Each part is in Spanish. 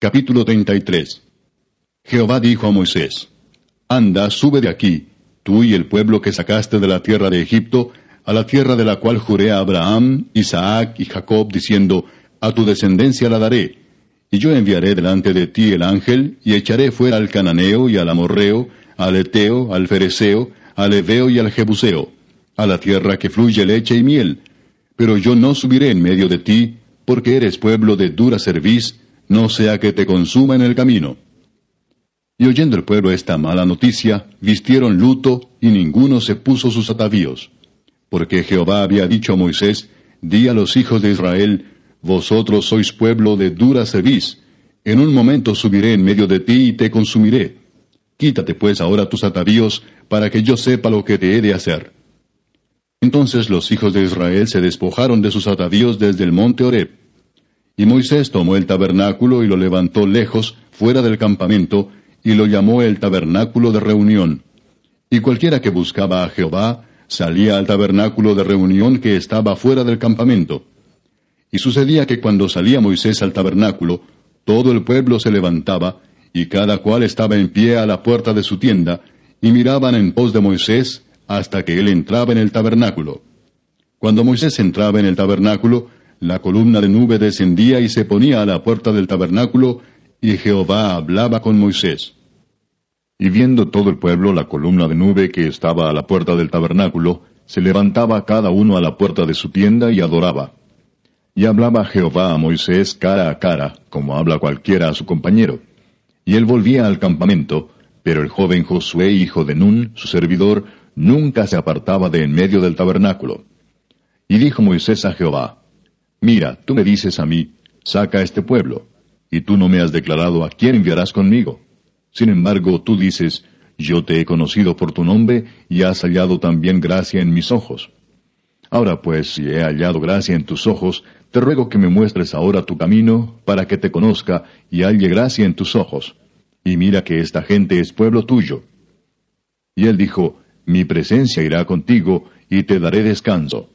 Capítulo 33 Jehová dijo a Moisés, Anda, sube de aquí, tú y el pueblo que sacaste de la tierra de Egipto, a la tierra de la cual juré a Abraham, Isaac y Jacob, diciendo, A tu descendencia la daré. Y yo enviaré delante de ti el ángel, y echaré fuera al cananeo y al amorreo, al eteo, al fereceo, al eveo y al jebuseo, a la tierra que fluye leche y miel. Pero yo no subiré en medio de ti, porque eres pueblo de dura cerviz, no sea que te consuma en el camino. Y oyendo el pueblo esta mala noticia, vistieron luto, y ninguno se puso sus atavíos. Porque Jehová había dicho a Moisés, Di a los hijos de Israel, Vosotros sois pueblo de dura cerviz, en un momento subiré en medio de ti y te consumiré. Quítate pues ahora tus atavíos, para que yo sepa lo que te he de hacer. Entonces los hijos de Israel se despojaron de sus atavíos desde el monte Horeb. Y Moisés tomó el tabernáculo y lo levantó lejos, fuera del campamento, y lo llamó el tabernáculo de reunión. Y cualquiera que buscaba a Jehová, salía al tabernáculo de reunión que estaba fuera del campamento. Y sucedía que cuando salía Moisés al tabernáculo, todo el pueblo se levantaba, y cada cual estaba en pie a la puerta de su tienda, y miraban en pos de Moisés hasta que él entraba en el tabernáculo. Cuando Moisés entraba en el tabernáculo, la columna de nube descendía y se ponía a la puerta del tabernáculo, y Jehová hablaba con Moisés. Y viendo todo el pueblo la columna de nube que estaba a la puerta del tabernáculo, se levantaba cada uno a la puerta de su tienda y adoraba. Y hablaba Jehová a Moisés cara a cara, como habla cualquiera a su compañero. Y él volvía al campamento, pero el joven Josué, hijo de Nun, su servidor, nunca se apartaba de en medio del tabernáculo. Y dijo Moisés a Jehová, Mira, tú me dices a mí, saca este pueblo, y tú no me has declarado a quién enviarás conmigo. Sin embargo, tú dices, yo te he conocido por tu nombre y has hallado también gracia en mis ojos. Ahora pues, si he hallado gracia en tus ojos, te ruego que me muestres ahora tu camino, para que te conozca y halle gracia en tus ojos. Y mira que esta gente es pueblo tuyo. Y él dijo, Mi presencia irá contigo, y te daré descanso.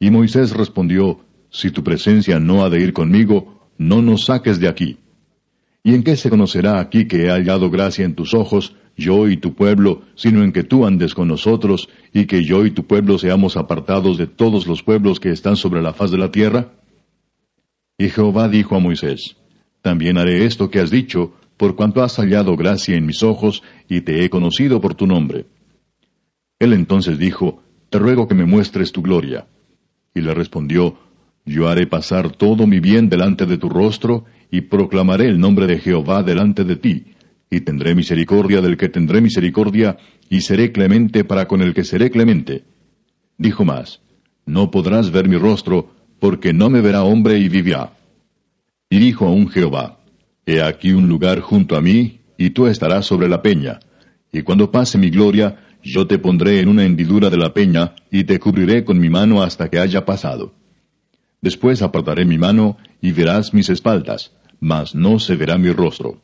Y Moisés respondió, Si tu presencia no ha de ir conmigo, no nos saques de aquí. ¿Y en qué se conocerá aquí que he hallado gracia en tus ojos, yo y tu pueblo, sino en que tú andes con nosotros, y que yo y tu pueblo seamos apartados de todos los pueblos que están sobre la faz de la tierra? Y Jehová dijo a Moisés, También haré esto que has dicho, por cuanto has hallado gracia en mis ojos, y te he conocido por tu nombre. Él entonces dijo, Te ruego que me muestres tu gloria. Y le respondió, yo haré pasar todo mi bien delante de tu rostro, y proclamaré el nombre de Jehová delante de ti, y tendré misericordia del que tendré misericordia, y seré clemente para con el que seré clemente. Dijo más, No podrás ver mi rostro, porque no me verá hombre y vivirá. Y dijo aún Jehová, He aquí un lugar junto a mí, y tú estarás sobre la peña, y cuando pase mi gloria, yo te pondré en una hendidura de la peña, y te cubriré con mi mano hasta que haya pasado. Después apartaré mi mano y verás mis espaldas, mas no se verá mi rostro.